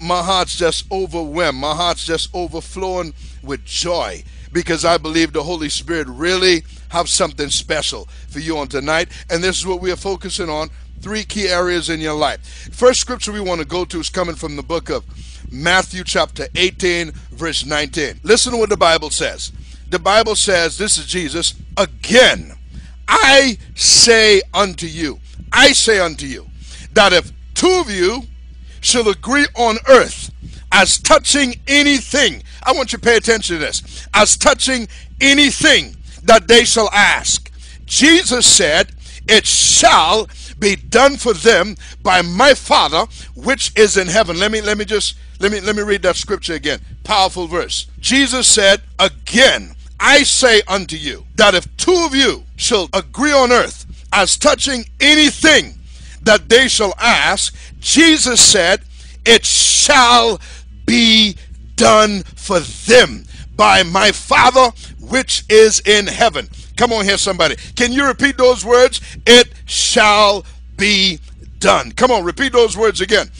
my heart's just overwhelmed. My heart's just overflowing with joy because I believe the Holy Spirit really have something special for you on tonight. And this is what we are focusing on three key areas in your life. First scripture we want to go to is coming from the book of Matthew, chapter 18, verse 19. Listen to what the Bible says. The Bible says, This is Jesus, again, I say unto you, I say unto you, that if two of you shall agree on earth as touching anything, I want you to pay attention to this, as touching anything that they shall ask. Jesus said, It shall be done for them by my Father which is in heaven. Let me let me just let me let me read that scripture again. Powerful verse. Jesus said, Again, I say unto you that if two of you shall agree on earth as touching anything that they shall ask, Jesus said, It shall be done for them by my Father which is in heaven. Come on here, somebody. Can you repeat those words? It shall be done. Come on, repeat those words again.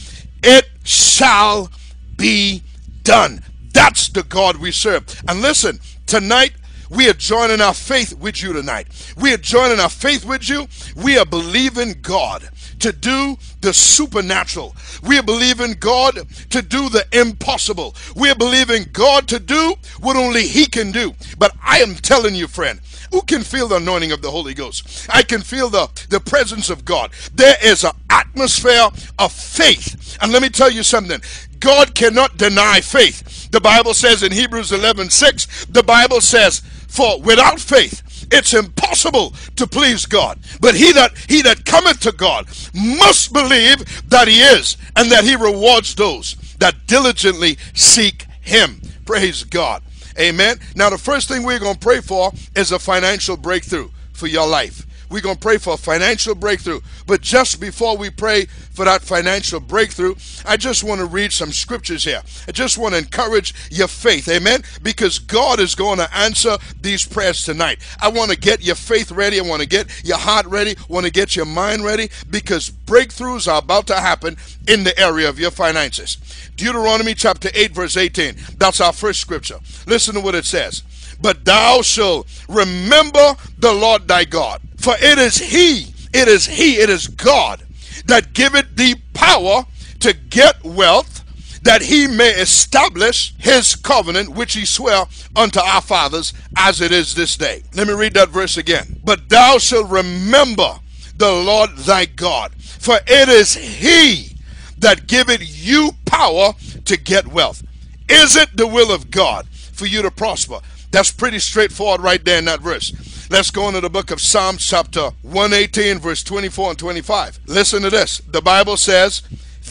It shall be done. That's the God we serve. And listen, tonight we are joining our faith with you tonight. We are joining our faith with you. We are believing God to do the supernatural. We are believing God to do the impossible. We are believing God to do what only He can do. But I am telling you, friend, who can feel the anointing of the Holy Ghost? I can feel the, the presence of God. There is an atmosphere of faith. And let me tell you something. God cannot deny faith. The Bible says in Hebrews 11 6, the Bible says, For without faith, it's impossible to please God. But he that he that cometh to God must believe that he is, and that he rewards those that diligently seek him. Praise God. Amen. Now, the first thing we're going to pray for is a financial breakthrough for your life. We're going to pray for a financial breakthrough. But just before we pray for that financial breakthrough, I just want to read some scriptures here. I just want to encourage your faith. Amen. Because God is going to answer these prayers tonight. I want to get your faith ready. I want to get your heart ready. I want to get your mind ready because breakthroughs are about to happen in the area of your finances. Deuteronomy chapter 8, verse 18. That's our first scripture. Listen to what it says. But thou shalt remember the Lord thy God, for it is he, it is he, it is God that giveth thee power to get wealth, that he may establish his covenant which he sware unto our fathers as it is this day. Let me read that verse again. But thou shalt remember the Lord thy God, for it is he that giveth you power to get wealth. Is it the will of God for you to prosper? That's pretty straightforward right there in that verse. Let's go into the book of Psalms, chapter 118, verse 24 and 25. Listen to this. The Bible says,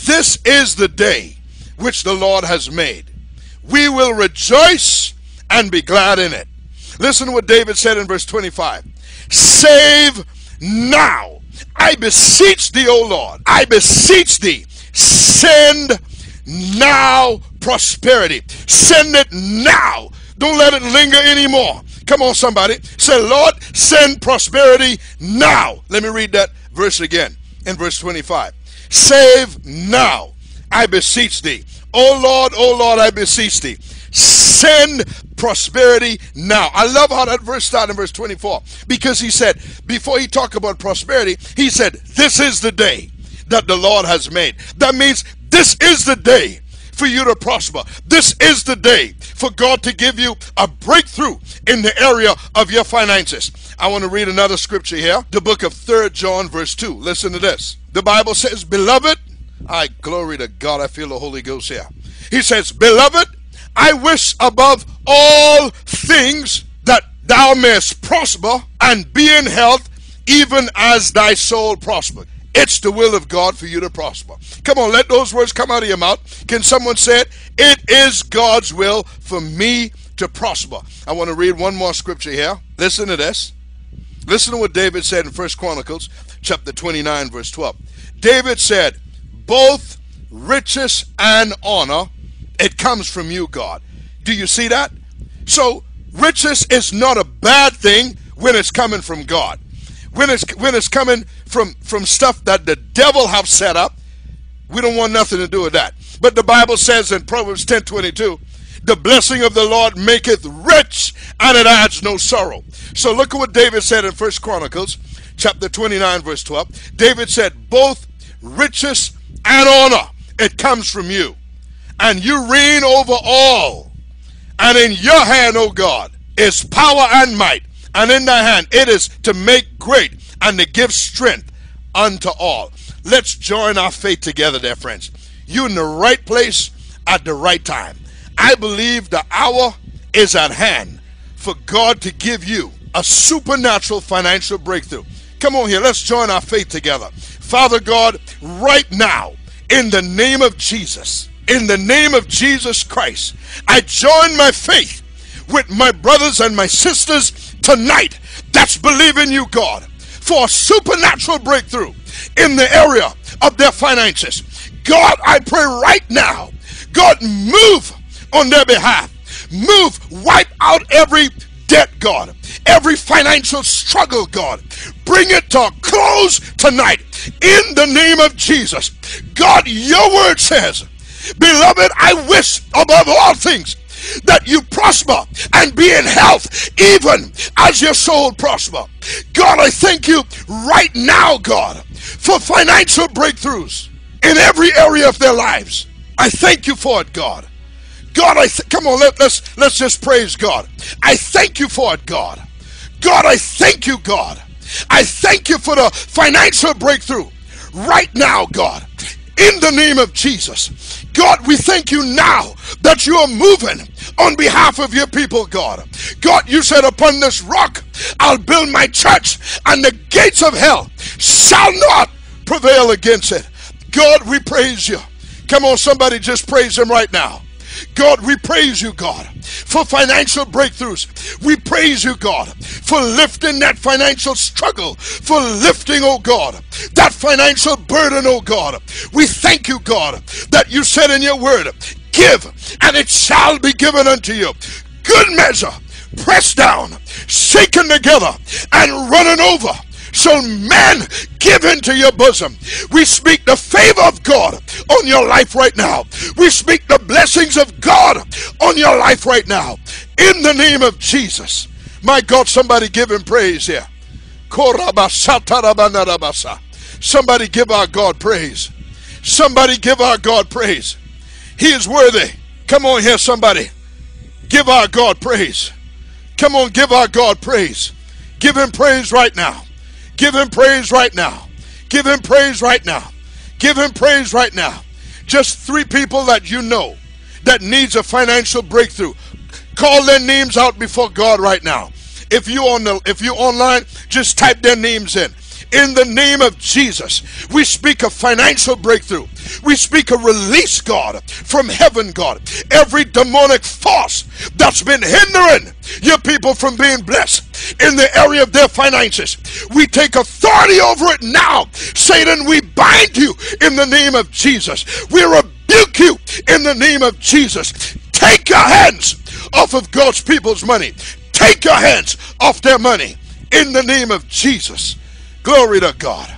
This is the day which the Lord has made. We will rejoice and be glad in it. Listen to what David said in verse 25. Save now. I beseech thee, O Lord. I beseech thee. Send now prosperity. Send it now. Don't let it linger anymore. Come on, somebody. Say, Lord, send prosperity now. Let me read that verse again in verse 25. Save now, I beseech thee. O Lord, O Lord, I beseech thee. Send prosperity now. I love how that verse started in verse 24 because he said, before he talked about prosperity, he said, This is the day that the Lord has made. That means this is the day for you to prosper. This is the day for God to give you a breakthrough in the area of your finances. I want to read another scripture here, the book of Third John, verse 2. Listen to this. The Bible says, Beloved, I glory to God, I feel the Holy Ghost here. He says, Beloved, I wish above all things that thou mayest prosper and be in health, even as thy soul prosper. It's the will of God for you to prosper. Come on, let those words come out of your mouth. Can someone say it? It is God's will for me to prosper. I want to read one more scripture here. Listen to this. Listen to what David said in First Chronicles chapter 29 verse 12. David said, "Both riches and honor it comes from you, God." Do you see that? So, riches is not a bad thing when it's coming from God when it's when it's coming from from stuff that the devil have set up We don't want nothing to do with that. But the Bible says in Proverbs 10 22, the blessing of the Lord maketh rich and it adds no sorrow. So look at what David said in First Chronicles chapter 29 verse 12. David said, both riches and honor, it comes from you. And you reign over all. And in your hand, O God, is power and might. And in thy hand it is to make great and to give strength unto all. Let's join our faith together, dear friends. You in the right place at the right time. I believe the hour is at hand for God to give you a supernatural financial breakthrough. Come on here, let's join our faith together. Father God, right now, in the name of Jesus, in the name of Jesus Christ, I join my faith with my brothers and my sisters tonight that's believing you, God, for a supernatural breakthrough in the area of their finances. God, I pray right now, God, move on their behalf. Move, wipe out every debt, God, every financial struggle, God. Bring it to a close tonight in the name of Jesus. God, your word says, Beloved, I wish above all things that you prosper and be in health, even as your soul prosper. God, I thank you right now, God, for financial breakthroughs in every area of their lives. I thank you for it, God. God, I th- come on, let, let's let's just praise God. I thank you for it, God. God, I thank you, God. I thank you for the financial breakthrough right now, God. In the name of Jesus. God, we thank you now that you are moving on behalf of your people, God. God, you said, Upon this rock I'll build my church, and the gates of hell shall not prevail against it. God, we praise you. Come on, somebody just praise him right now. God, we praise you, God, for financial breakthroughs. We praise you, God, for lifting that financial struggle, for lifting, oh God, that financial burden, oh God. We thank you, God, that you said in your word, give and it shall be given unto you. Good measure, pressed down, shaken together, and running over shall men give into your bosom. We speak the favor of God on your life right now. We speak the blessings of God on your life right now. In the name of Jesus. My God, somebody give him praise here. Somebody give our God praise. Somebody give our God praise. He is worthy. Come on here, somebody. Give our God praise. Come on, give our God praise. Give him praise right now. Give him praise right now. Give him praise right now. Give him praise right now. Just three people that you know that needs a financial breakthrough. Call their names out before God right now. If you on the if you online, just type their names in in the name of Jesus. We speak of financial breakthrough. We speak of release, God, from heaven, God. Every demonic force that's been hindering your people from being blessed in the area of their finances, we take authority over it now. Satan, we bind you in the name of Jesus. We rebuke you in the name of Jesus. Take your hands off of God's people's money. Take your hands off their money in the name of Jesus. Glory to God.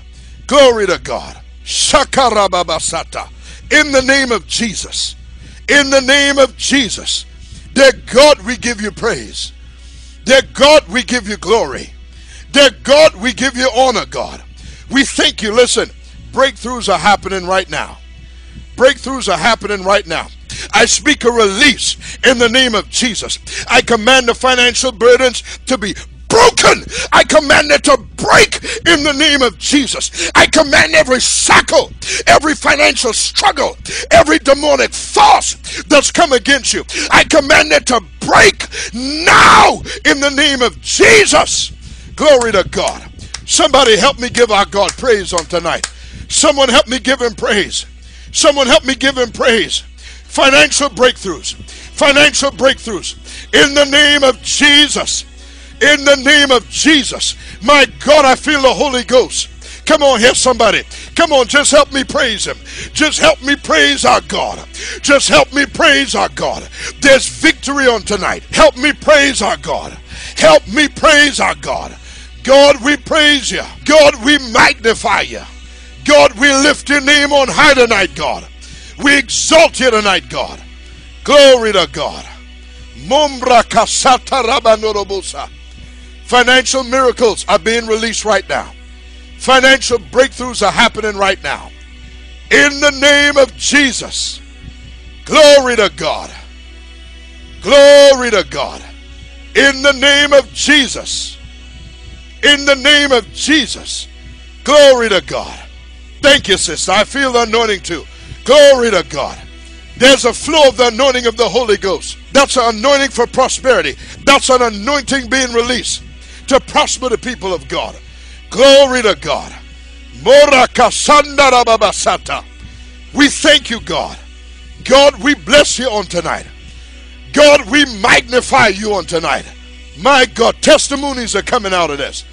Glory to God. Shakarababasata. In the name of Jesus. In the name of Jesus. Dear God, we give you praise. Dear God, we give you glory. Dear God, we give you honor, God. We thank you. Listen, breakthroughs are happening right now. Breakthroughs are happening right now. I speak a release in the name of Jesus. I command the financial burdens to be broken. I command it to break in the name of Jesus. I command every shackle, every financial struggle, every demonic force that's come against you. I command it to break now in the name of Jesus. Glory to God. Somebody help me give our God praise on tonight. Someone help me give him praise. Someone help me give him praise. Financial breakthroughs. Financial breakthroughs. In the name of Jesus in the name of Jesus. My God, I feel the Holy Ghost. Come on here, somebody. Come on, just help me praise Him. Just help me praise our God. Just help me praise our God. There's victory on tonight. Help me praise our God. Help me praise our God. God, we praise you. God, we magnify you. God, we lift your name on high tonight, God. We exalt you tonight, God. Glory to God. Mumbra kasata rabanorobosa. Financial miracles are being released right now. Financial breakthroughs are happening right now. In the name of Jesus. Glory to God. Glory to God. In the name of Jesus. In the name of Jesus. Glory to God. Thank you, sister. I feel the anointing too. Glory to God. There's a flow of the anointing of the Holy Ghost. That's an anointing for prosperity. That's an anointing being released to prosper the people of God. Glory to God. We thank you, God. God, we bless you on tonight. God, we magnify you on tonight. My God, testimonies are coming out of this.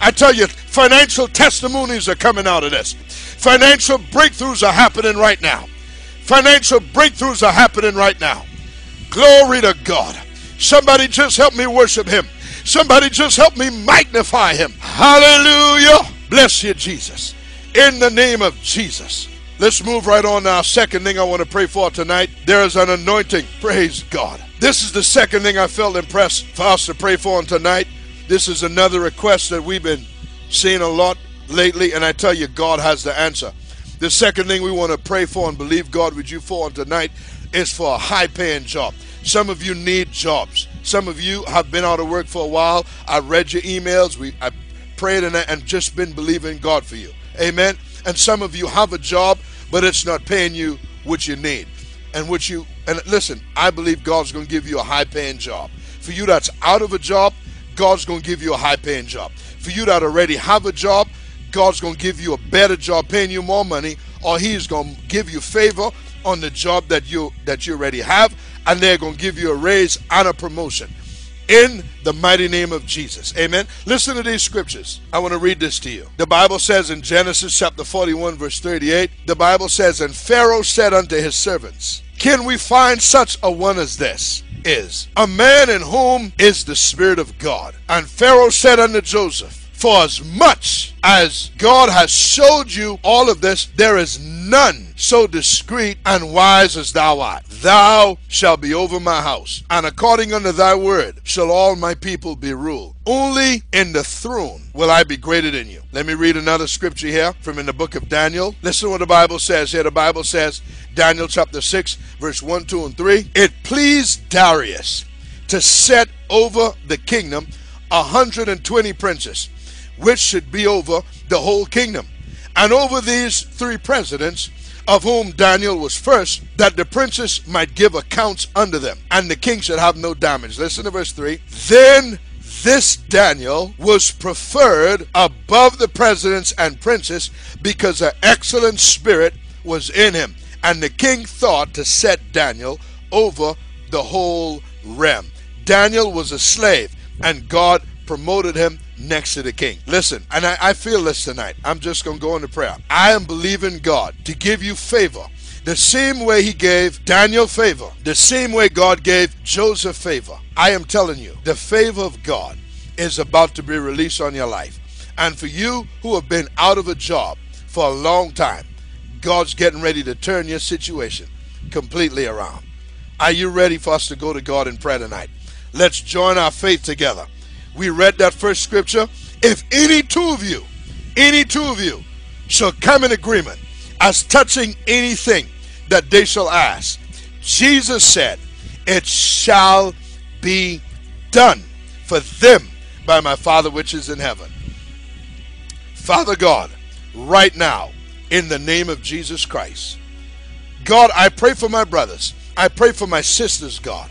I tell you, financial testimonies are coming out of this. Financial breakthroughs are happening right now. Financial breakthroughs are happening right now. Glory to God. Somebody just help me worship him. Somebody just help me magnify him. Hallelujah. Bless you, Jesus. In the name of Jesus. Let's move right on now. Second thing I want to pray for tonight there is an anointing. Praise God. This is the second thing I felt impressed for us to pray for on tonight. This is another request that we've been seeing a lot lately, and I tell you, God has the answer. The second thing we want to pray for and believe God with you for on tonight is for a high paying job. Some of you need jobs. Some of you have been out of work for a while. I read your emails. We I prayed and, and just been believing God for you. Amen. And some of you have a job, but it's not paying you what you need. And what you and listen, I believe God's going to give you a high paying job. For you that's out of a job, God's going to give you a high paying job. For you that already have a job, God's going to give you a better job, paying you more money, or He's going to give you favor on the job that you that you already have, and they're going to give you a raise and a promotion in the mighty name of Jesus. Amen. Listen to these scriptures. I want to read this to you. The Bible says in Genesis chapter 41, verse 38, the Bible says, And Pharaoh said unto his servants, Can we find such a one as this? Is a man in whom is the Spirit of God. And Pharaoh said unto Joseph, for as much as God has showed you all of this, there is none so discreet and wise as thou art. Thou shalt be over my house, and according unto thy word shall all my people be ruled. Only in the throne will I be greater than you. Let me read another scripture here from in the book of Daniel. Listen to what the Bible says here. The Bible says, Daniel chapter 6, verse 1, 2, and 3. It pleased Darius to set over the kingdom 120 princes which should be over the whole kingdom. And over these three presidents, of whom Daniel was first, that the princes might give accounts unto them, and the king should have no damage. Listen to verse 3. Then this Daniel was preferred above the presidents and princes because an excellent spirit was in him. And the king thought to set Daniel over the whole realm. Daniel was a slave, and God promoted him next to the king. Listen, and I, I feel this tonight. I'm just going to go into prayer. I am believing God to give you favor the same way he gave Daniel favor, the same way God gave Joseph favor. I am telling you, the favor of God is about to be released on your life. And for you who have been out of a job for a long time, God's getting ready to turn your situation completely around. Are you ready for us to go to God in prayer tonight? Let's join our faith together we read that first scripture. If any two of you, any two of you shall come in agreement as touching anything that they shall ask, Jesus said, It shall be done for them by my Father which is in heaven. Father God, right now, in the name of Jesus Christ, God, I pray for my brothers. I pray for my sisters, God,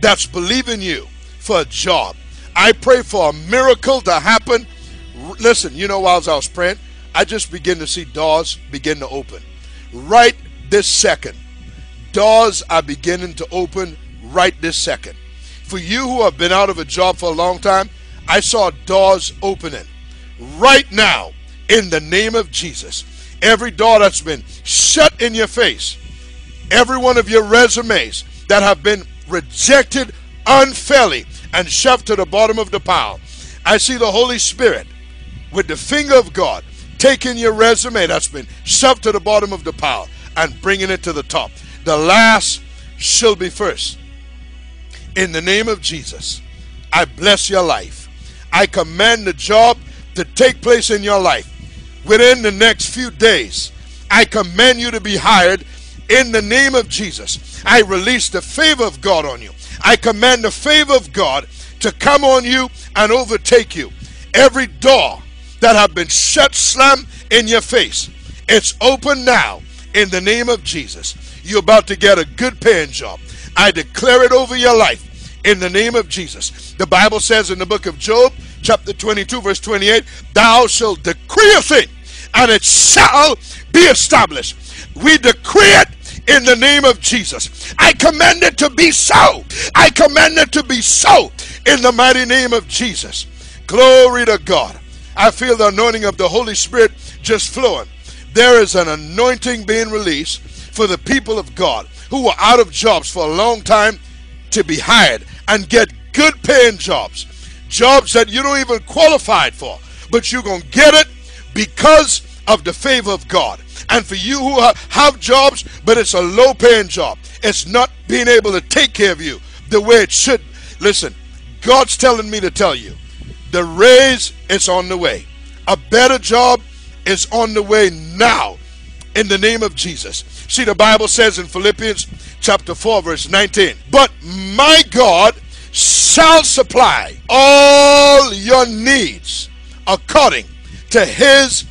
that's believing you for a job, I pray for a miracle to happen. Listen, you know, while I was praying, I just begin to see doors begin to open. Right this second, doors are beginning to open right this second. For you who have been out of a job for a long time, I saw doors opening right now in the name of Jesus. Every door that's been shut in your face, every one of your resumes that have been rejected unfairly, and shoved to the bottom of the pile. I see the Holy Spirit with the finger of God taking your resume that's been shoved to the bottom of the pile and bringing it to the top. The last shall be first. In the name of Jesus, I bless your life. I command the job to take place in your life within the next few days. I command you to be hired in the name of Jesus. I release the favor of God on you. I command the favor of God to come on you and overtake you. Every door that have been shut slam in your face, it's open now in the name of Jesus. You're about to get a good paying job. I declare it over your life in the name of Jesus. The Bible says in the book of Job, chapter 22, verse 28, Thou shalt decree a thing, and it shall be established. We decree it in the name of Jesus. I command it to be so. I command it to be so in the mighty name of Jesus. Glory to God. I feel the anointing of the Holy Spirit just flowing. There is an anointing being released for the people of God who were out of jobs for a long time to be hired and get good paying jobs. Jobs that you don't even qualified for, but you're going to get it because of the favor of God. And for you who have jobs, but it's a low paying job, it's not being able to take care of you the way it should. Listen, God's telling me to tell you the raise is on the way. A better job is on the way now in the name of Jesus. See, the Bible says in Philippians chapter 4, verse 19, But my God shall supply all your needs according to his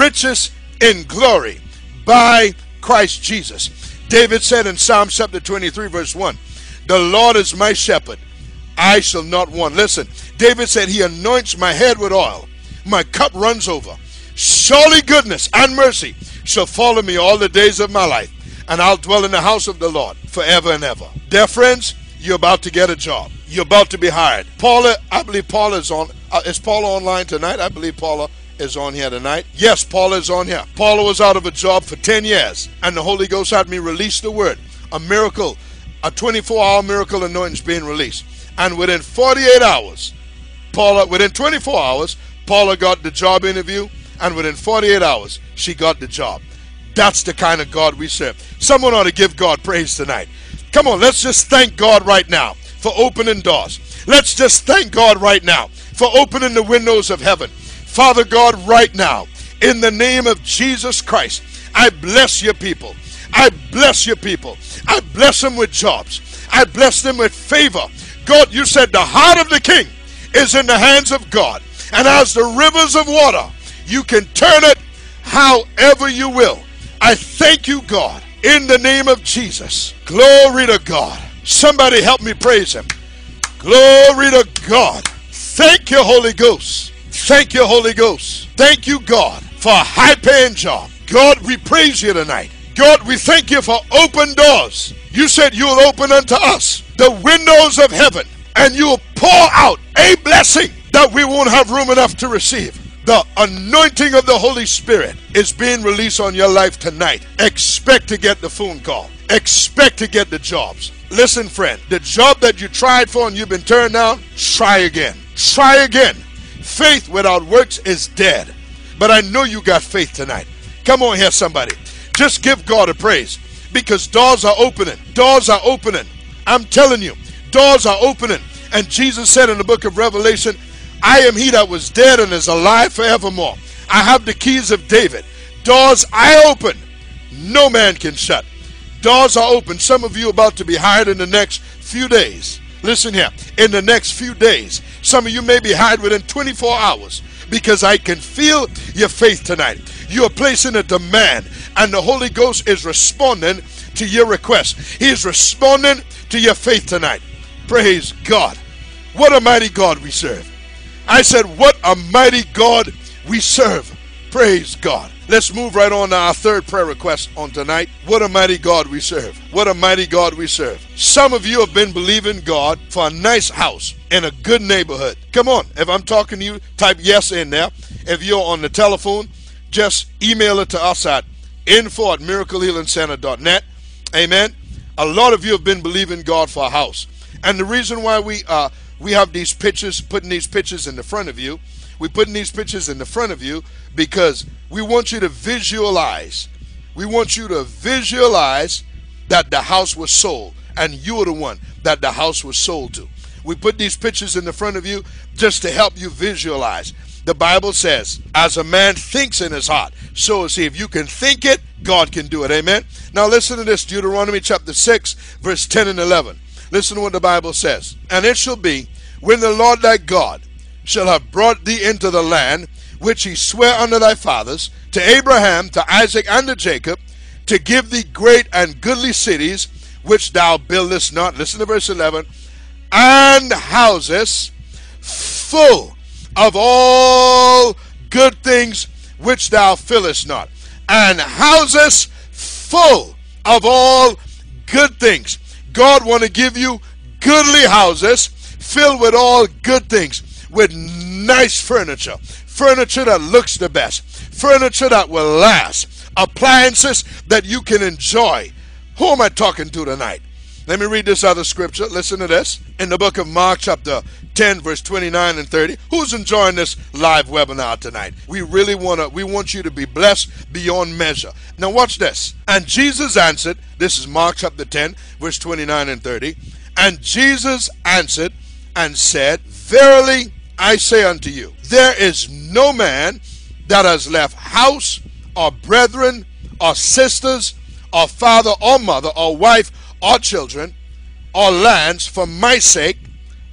riches in glory by Christ Jesus. David said in Psalm chapter 23, verse 1, The Lord is my shepherd, I shall not want. Listen, David said, He anoints my head with oil, my cup runs over. Surely goodness and mercy shall follow me all the days of my life, and I'll dwell in the house of the Lord forever and ever. Dear friends, you're about to get a job. You're about to be hired. Paula, I believe Paula is on. Uh, is Paula online tonight? I believe Paula is on here tonight. Yes, Paula is on here. Paula was out of a job for 10 years, and the Holy Ghost had me release the word. A miracle, a 24 hour miracle anointing is being released. And within 48 hours, Paula, within 24 hours, Paula got the job interview, and within 48 hours, she got the job. That's the kind of God we serve. Someone ought to give God praise tonight. Come on, let's just thank God right now for opening doors. Let's just thank God right now for opening the windows of heaven. Father God, right now, in the name of Jesus Christ, I bless your people. I bless your people. I bless them with jobs. I bless them with favor. God, you said the heart of the king is in the hands of God. And as the rivers of water, you can turn it however you will. I thank you, God, in the name of Jesus. Glory to God. Somebody help me praise him. Glory to God. Thank you, Holy Ghost. Thank you, Holy Ghost. Thank you, God, for a high paying job. God, we praise you tonight. God, we thank you for open doors. You said you'll open unto us the windows of heaven and you'll pour out a blessing that we won't have room enough to receive. The anointing of the Holy Spirit is being released on your life tonight. Expect to get the phone call. Expect to get the jobs. Listen, friend, the job that you tried for and you've been turned down, try again. Try again. Faith without works is dead. But I know you got faith tonight. Come on here, somebody. Just give God a praise because doors are opening. Doors are opening. I'm telling you, doors are opening. And Jesus said in the book of Revelation, I am he that was dead and is alive forevermore. I have the keys of David. Doors I open, no man can shut. Doors are open. Some of you about to be hired in the next few days. Listen here. In the next few days, some of you may be hired within 24 hours because I can feel your faith tonight. You are placing a demand, and the Holy Ghost is responding to your request. He is responding to your faith tonight. Praise God. What a mighty God we serve. I said, What a mighty God we serve. Praise God. Let's move right on to our third prayer request on tonight. What a mighty God we serve. What a mighty God we serve. Some of you have been believing God for a nice house in a good neighborhood. Come on, if I'm talking to you, type yes in there. If you're on the telephone, just email it to us at info at miraclehealingcenter.net. Amen. A lot of you have been believing God for a house. And the reason why we uh, we have these pictures, putting these pictures in the front of you, We're putting these pictures in the front of you because we want you to visualize. We want you to visualize that the house was sold and you're the one that the house was sold to. We put these pictures in the front of you just to help you visualize. The Bible says, as a man thinks in his heart, so is he. If you can think it, God can do it. Amen. Now listen to this Deuteronomy chapter 6, verse 10 and 11. Listen to what the Bible says. And it shall be when the Lord thy God shall have brought thee into the land which he sware unto thy fathers, to Abraham, to Isaac, and to Jacob, to give thee great and goodly cities, which thou buildest not. Listen to verse 11. And houses full of all good things which thou fillest not. And houses full of all good things. God want to give you goodly houses filled with all good things, with nice furniture, furniture that looks the best, furniture that will last, appliances that you can enjoy. Who am I talking to tonight? Let me read this other scripture. Listen to this. In the book of Mark, chapter 10, verse 29 and 30. Who's enjoying this live webinar tonight? We really want to, we want you to be blessed beyond measure. Now watch this. And Jesus answered, this is Mark chapter 10, verse 29 and 30. And Jesus answered and said, Verily I say unto you, there is no man that has left house or brethren or sisters or father or mother or wife or children or lands for my sake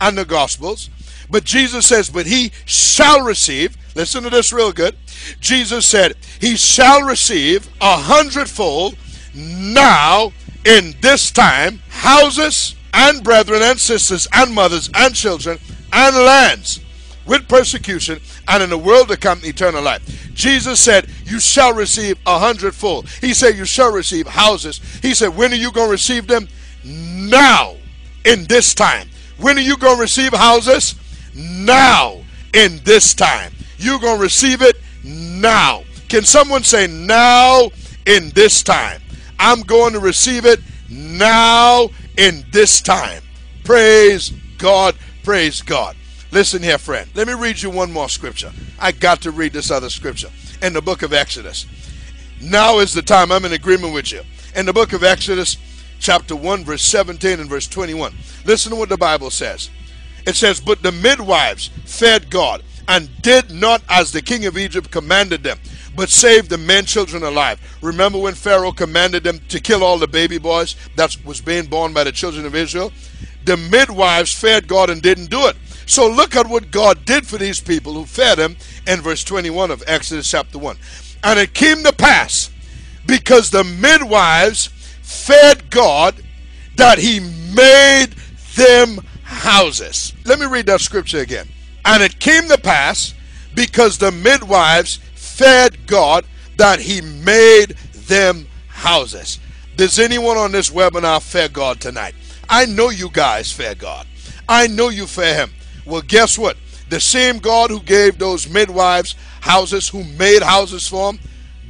and the gospels. But Jesus says, but he shall receive, listen to this real good. Jesus said, he shall receive a hundredfold now in this time houses and brethren and sisters and mothers and children and lands with persecution and in the world to come eternal life. Jesus said, You shall receive a hundredfold. He said, You shall receive houses. He said, When are you going to receive them? Now, in this time. When are you going to receive houses? Now, in this time. You're going to receive it now. Can someone say, Now, in this time? I'm going to receive it now, in this time. Praise God. Praise God. Listen here, friend. Let me read you one more scripture. I got to read this other scripture in the book of Exodus. Now is the time. I'm in agreement with you. In the book of Exodus, chapter 1, verse 17 and verse 21. Listen to what the Bible says. It says, But the midwives fed God and did not as the king of Egypt commanded them, but saved the men children alive. Remember when Pharaoh commanded them to kill all the baby boys that was being born by the children of Israel? The midwives fed God and didn't do it. So look at what God did for these people who fed him in verse 21 of Exodus chapter 1. And it came to pass, because the midwives fed God, that he made them houses. Let me read that scripture again. And it came to pass, because the midwives fed God, that he made them houses. Does anyone on this webinar fed God tonight? I know you guys fear God. I know you fear him. Well, guess what? The same God who gave those midwives houses, who made houses for them,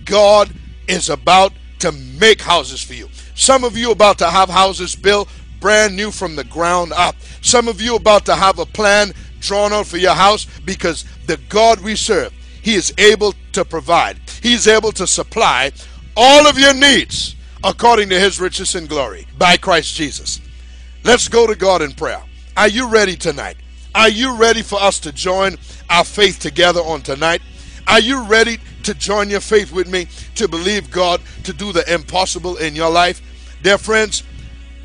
God is about to make houses for you. Some of you about to have houses built brand new from the ground up. Some of you about to have a plan drawn out for your house because the God we serve, He is able to provide. He's able to supply all of your needs according to His riches and glory by Christ Jesus. Let's go to God in prayer. Are you ready tonight? Are you ready for us to join our faith together on tonight? Are you ready to join your faith with me to believe God to do the impossible in your life? Dear friends,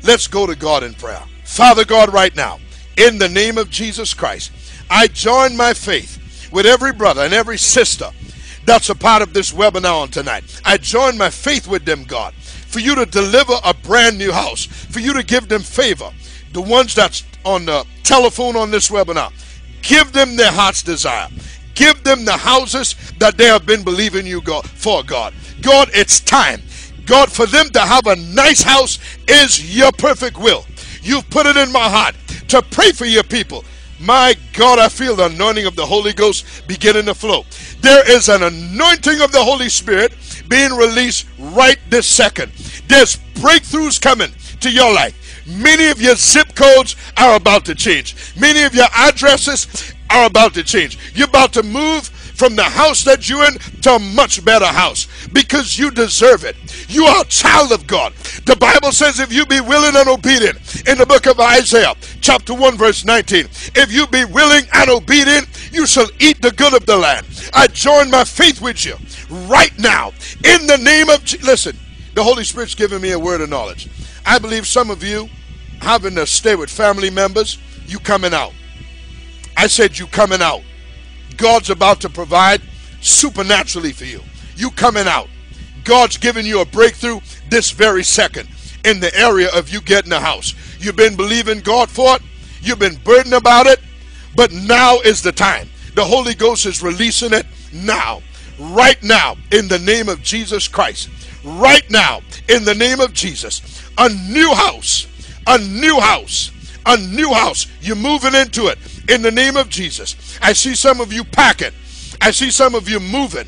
let's go to God in prayer. Father God, right now, in the name of Jesus Christ, I join my faith with every brother and every sister that's a part of this webinar on tonight. I join my faith with them, God, for you to deliver a brand new house, for you to give them favor. The ones that's on the telephone on this webinar. Give them their heart's desire. Give them the houses that they have been believing you God for God. God, it's time. God, for them to have a nice house is your perfect will. You've put it in my heart to pray for your people. My God, I feel the anointing of the Holy Ghost beginning to flow. There is an anointing of the Holy Spirit being released right this second. There's breakthroughs coming to your life. Many of your zip codes are about to change. Many of your addresses are about to change. You're about to move from the house that you're in to a much better house because you deserve it. You are a child of God. The Bible says, if you be willing and obedient, in the book of Isaiah, chapter 1, verse 19, if you be willing and obedient, you shall eat the good of the land. I join my faith with you right now in the name of listen the holy spirit's giving me a word of knowledge i believe some of you having to stay with family members you coming out i said you coming out god's about to provide supernaturally for you. You coming out. God's giving you a breakthrough this very second in the area of you getting a house. You've been believing god for it. You've been burdened about it. But now is the time. The holy ghost is releasing it now. Right now in the name of Jesus Christ. Right now in the name of Jesus. A new house, a new house, a new house. You're moving into it in the name of Jesus. I see some of you packing. I see some of you moving.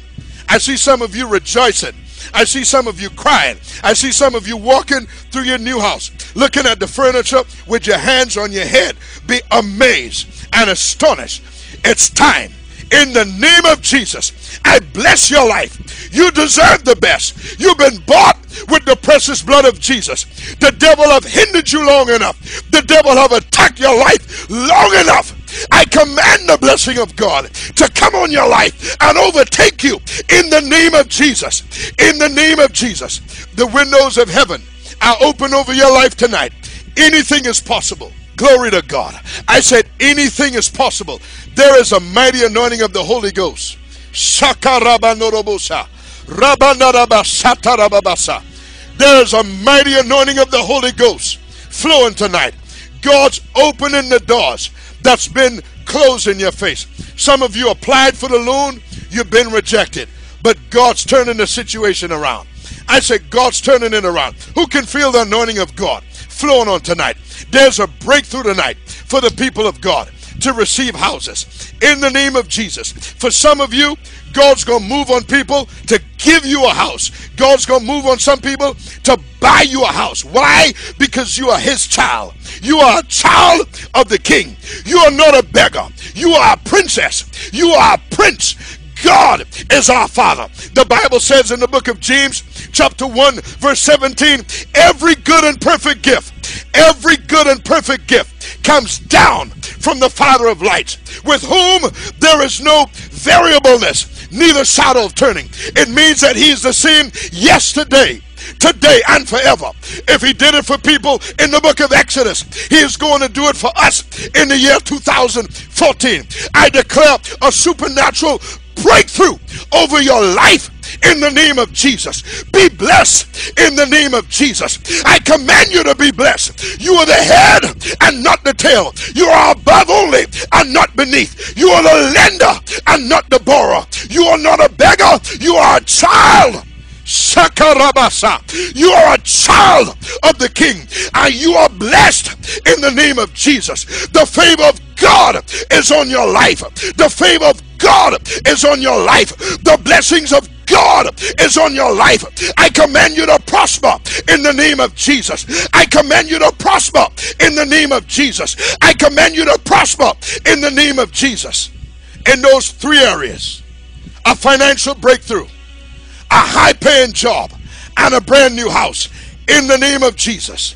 I see some of you rejoicing. I see some of you crying. I see some of you walking through your new house, looking at the furniture with your hands on your head. Be amazed and astonished. It's time in the name of Jesus. I bless your life. You deserve the best. You've been bought with the precious blood of Jesus. The devil have hindered you long enough. The devil have attacked your life long enough. I command the blessing of God to come on your life and overtake you in the name of Jesus. In the name of Jesus. The windows of heaven are open over your life tonight. Anything is possible. Glory to God. I said anything is possible. There is a mighty anointing of the Holy Ghost. There's a mighty anointing of the Holy Ghost flowing tonight. God's opening the doors that's been closed in your face. Some of you applied for the loan, you've been rejected, but God's turning the situation around. I say, God's turning it around. Who can feel the anointing of God flowing on tonight? There's a breakthrough tonight for the people of God to receive houses in the name of Jesus. For some of you, God's going to move on people to give you a house. God's going to move on some people to buy you a house. Why? Because you are His child. You are a child of the King. You are not a beggar. You are a princess. You are a prince. God is our Father. The Bible says in the book of James, chapter 1, verse 17, every good and perfect gift, every good and perfect gift comes down from the Father of lights, with whom there is no variableness, neither shadow of turning. It means that He is the same yesterday, today and forever. If he did it for people in the book of Exodus, he is going to do it for us in the year 2014. I declare a supernatural breakthrough over your life in the name of Jesus. Be blessed in the name of Jesus. I command you to be blessed. You are the head and not the tail. You are above only and not beneath. You are the lender and not the borrower. You are not a beggar. You are a child. Sakarabasa. You are a child of the King, and you are blessed in the name of Jesus. The favor of God is on your life. The favor of God is on your life. The blessings of God is on your life. I command you to prosper in the name of Jesus. I command you to prosper in the name of Jesus. I command you to prosper in the name of Jesus. In those three areas a financial breakthrough, a high paying job, and a brand new house in the name of Jesus.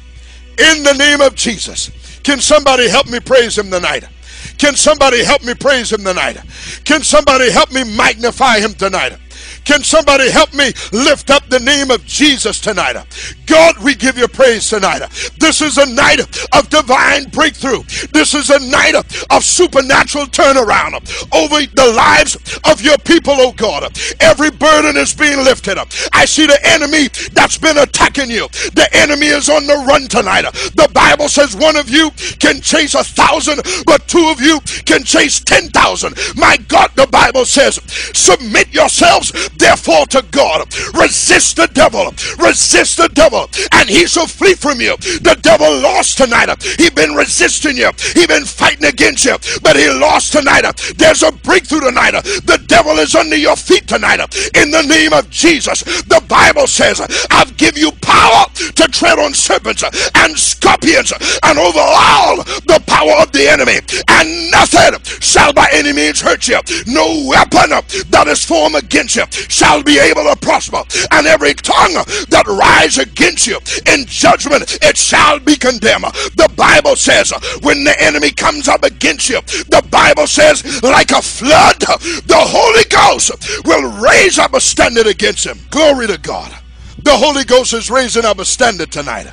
In the name of Jesus. Can somebody help me praise him tonight? Can somebody help me praise him tonight? Can somebody help me magnify him tonight? Can somebody help me lift up the name of Jesus tonight? God, we give you praise tonight. This is a night of divine breakthrough. This is a night of supernatural turnaround over the lives of your people, oh God. Every burden is being lifted up. I see the enemy that's been attacking you. The enemy is on the run tonight. The Bible says one of you can chase a thousand, but two of you can chase ten thousand. My God, the Bible says, submit yourselves Therefore, to God, resist the devil, resist the devil, and he shall flee from you. The devil lost tonight. He been resisting you. He been fighting against you, but he lost tonight. There's a breakthrough tonight. The devil is under your feet tonight. In the name of Jesus, the Bible says, I've give you power to tread on serpents and scorpions and over all the power of the enemy, and nothing shall by any means hurt you. No weapon that is formed against you shall be able to prosper, and every tongue that rise against you in judgment it shall be condemned. The Bible says, when the enemy comes up against you, the Bible says, like a flood, the Holy Ghost will raise up a standard against him. Glory to God. The Holy Ghost is raising up a standard tonight.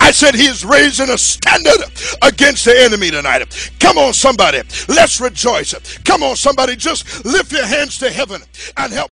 I said he is raising a standard against the enemy tonight. Come on, somebody. Let's rejoice. Come on, somebody. Just lift your hands to heaven and help.